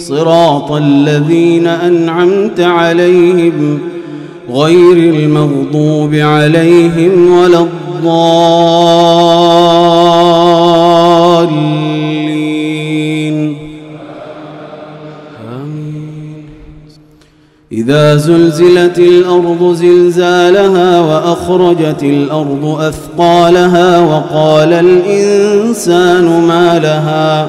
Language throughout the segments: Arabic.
صراط الذين أنعمت عليهم غير المغضوب عليهم ولا الضالين. إذا زلزلت الأرض زلزالها وأخرجت الأرض أثقالها وقال الإنسان ما لها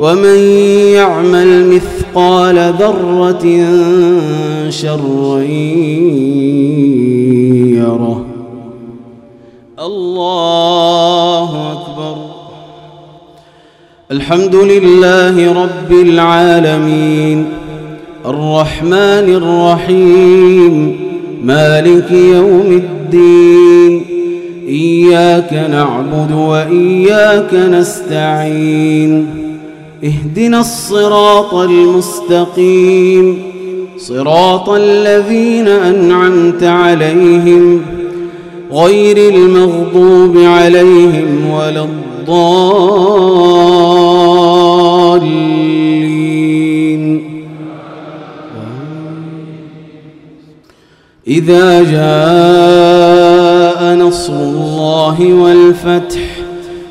ومن يعمل مثقال ذرة شرا يره الله أكبر الحمد لله رب العالمين الرحمن الرحيم مالك يوم الدين إياك نعبد وإياك نستعين اهدنا الصراط المستقيم. صراط الذين أنعمت عليهم غير المغضوب عليهم ولا الضالين. إذا جاء نصر الله والفتح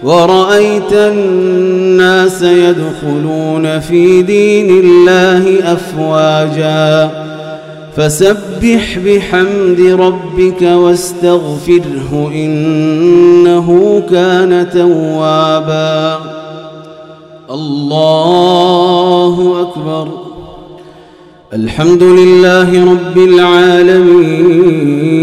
ورأيت الناس يدخلون في دين الله أفواجا. فسبح بحمد ربك واستغفره إنه كان توابا. الله أكبر. الحمد لله رب العالمين.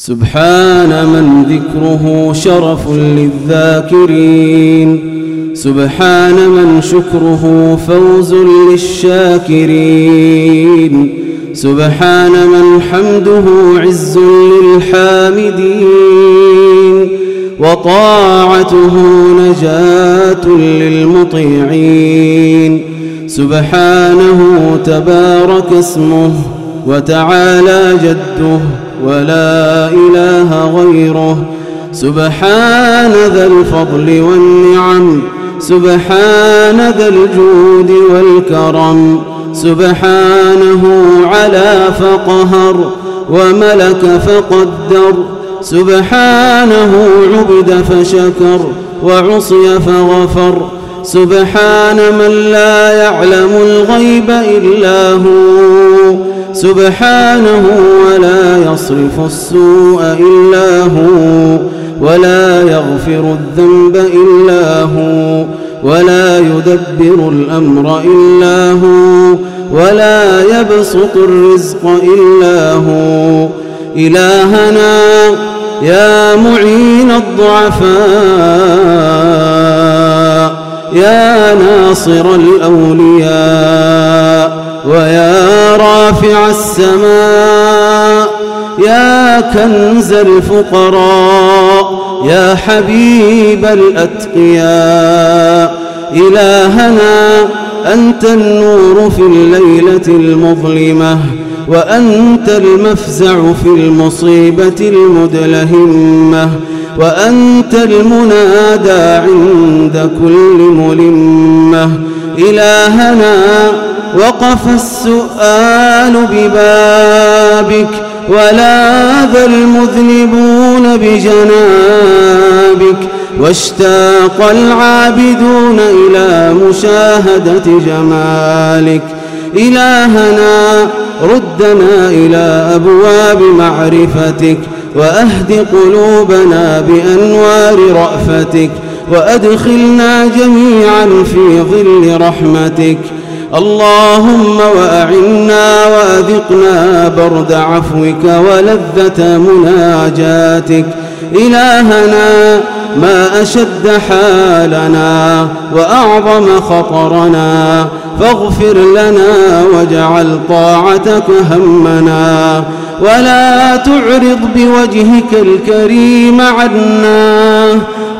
سبحان من ذكره شرف للذاكرين. سبحان من شكره فوز للشاكرين. سبحان من حمده عز للحامدين. وطاعته نجاة للمطيعين. سبحانه تبارك اسمه وتعالى جده ولا إله غيره. سبحان ذا الفضل والنعم. سبحان ذا الجود والكرم. سبحانه على فقهر. وملك فقدر. سبحانه عبد فشكر. وعصي فغفر. سبحان من لا يعلم الغيب إلا هو. سبحانه ولا يصرف السوء إلا هو ولا يغفر الذنب إلا هو ولا يدبر الأمر إلا هو ولا يبسط الرزق إلا هو. إلهنا يا معين الضعفاء يا ناصر الأولياء ويا رافع السماء يا كنز الفقراء يا حبيب الأتقياء. إلهنا أنت النور في الليلة المظلمة وأنت المفزع في المصيبة المدلهمة وأنت المنادى عند كل ملمة. إلهنا وقف السؤال ببابك ولاذ المذنبون بجنابك واشتاق العابدون إلى مشاهدة جمالك إلهنا ردنا إلى أبواب معرفتك وأهد قلوبنا بأنوار رأفتك وأدخلنا جميعا في ظل رحمتك اللهم وأعنا وأذقنا برد عفوك ولذة مناجاتك. إلهنا ما أشد حالنا وأعظم خطرنا. فاغفر لنا واجعل طاعتك همنا. ولا تعرض بوجهك الكريم عنا.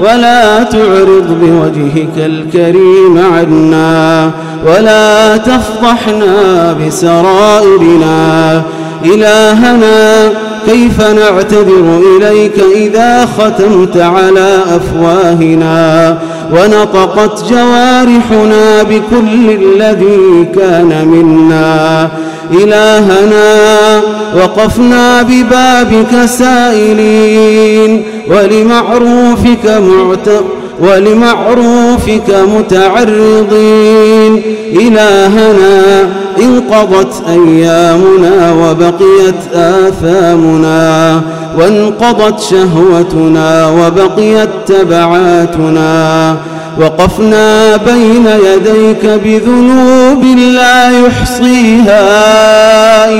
ولا تعرض بوجهك الكريم عنا ولا تفضحنا بسرائرنا. إلهنا كيف نعتذر إليك إذا ختمت على أفواهنا؟ ونطقت جوارحنا بكل الذي كان منا. إلهنا وقفنا ببابك سائلين ولمعروفك معتق ولمعروفك متعرضين. إلهنا انقضت أيامنا وبقيت آثامنا وانقضت شهوتنا وبقيت تبعاتنا. وقفنا بين يديك بذنوب لا يحصيها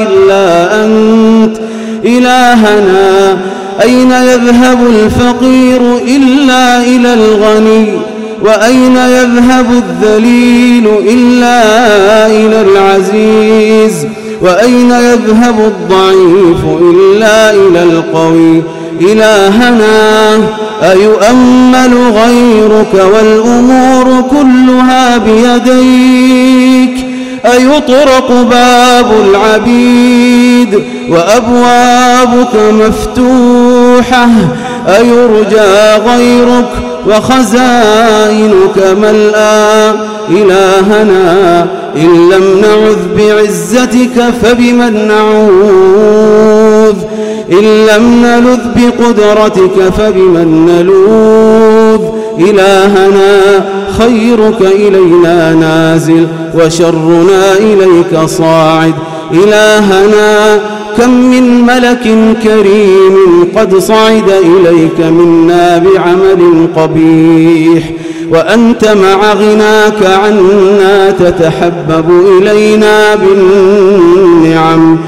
إلا أنت. إلهنا أين يذهب الفقير إلا إلى الغني؟ وأين يذهب الذليل إلا إلى العزيز؟ وأين يذهب الضعيف إلا إلى القوي؟ إلهنا أيؤمل غيرك والأمور كلها بيديك؟ أيطرق باب العبيد وأبوابك مفتوحة؟ أيرجى غيرك وخزائنك ملآ إلهنا إن لم نعذ بعزتك فبمن نعوذ إن لم نلذ بقدرتك فبمن نلوذ؟ إلهنا خيرك إلينا نازل وشرنا إليك صاعد. إلهنا كم من ملك كريم قد صعد إليك منا بعمل قبيح. وأنت مع غناك عنا تتحبب إلينا بالنعم.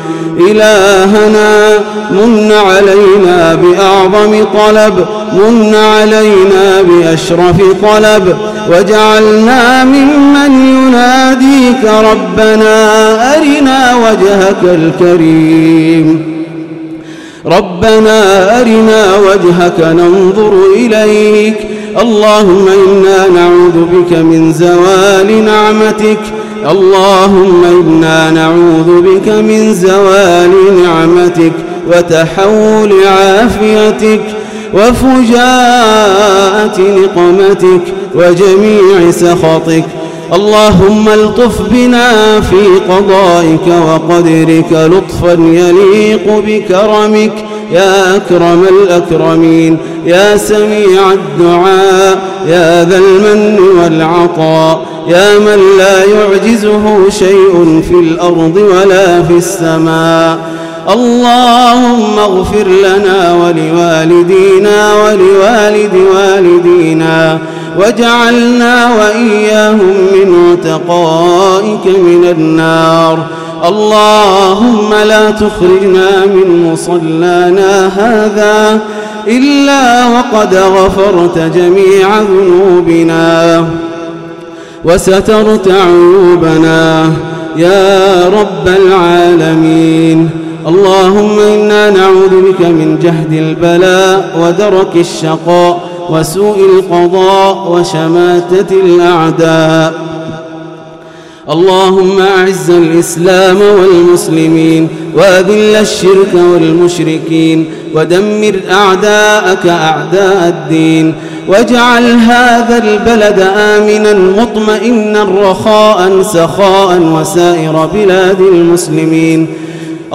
إلهنا من علينا بأعظم طلب من علينا بأشرف طلب. وجعلنا ممن يناديك ربنا أرنا وجهك الكريم. ربنا أرنا وجهك ننظر إليك. اللهم إنا نعوذ بك من زوال نعمتك. اللهم إنا نعوذ بك من زوال نعمتك وتحول عافيتك وفجاءة نقمتك وجميع سخطك. اللهم الطف بنا في قضائك وقدرك لطفا يليق بكرمك. يا أكرم الأكرمين يا سميع الدعاء يا ذا المن والعطاء يا من لا يعجزه شيء في الأرض ولا في السماء. اللهم اغفر لنا ولوالدينا ولوالد والدينا واجعلنا وإياهم من عتقائك من النار. اللهم لا تخرجنا من مصلانا هذا إلا وقد غفرت جميع ذنوبنا وسترت عيوبنا يا رب العالمين اللهم إنا نعوذ بك من جهد البلاء ودرك الشقاء وسوء القضاء وشماتة الأعداء اللهم أعز الإسلام والمسلمين وأذل الشرك والمشركين ودمر أعداءك أعداء الدين واجعل هذا البلد آمنا مطمئنا رخاء سخاء وسائر بلاد المسلمين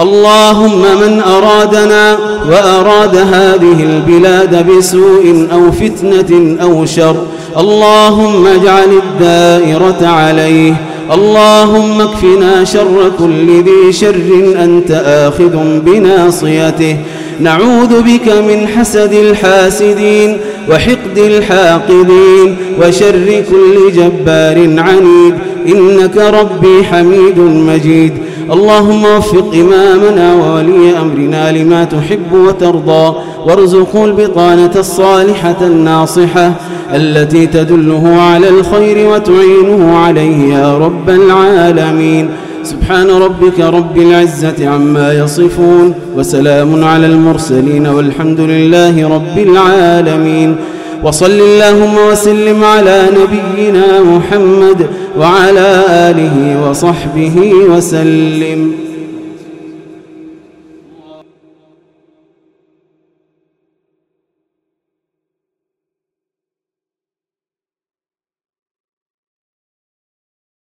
اللهم من أرادنا وأراد هذه البلاد بسوء أو فتنة أو شر اللهم اجعل الدائرة عليه اللهم اكفنا شر كل ذي شر أنت آخذ بناصيته. نعوذ بك من حسد الحاسدين وحقد الحاقدين وشر كل جبار عنيد. إنك ربي حميد مجيد. اللهم وفق إمامنا وولي أمرنا لما تحب وترضى وارزقه البطانة الصالحة الناصحة التي تدله على الخير وتعينه عليه يا رب العالمين. سبحان ربك رب العزة عما يصفون وسلام على المرسلين والحمد لله رب العالمين. وصل اللهم وسلم على نبينا محمد وعلى آله وصحبه وسلم.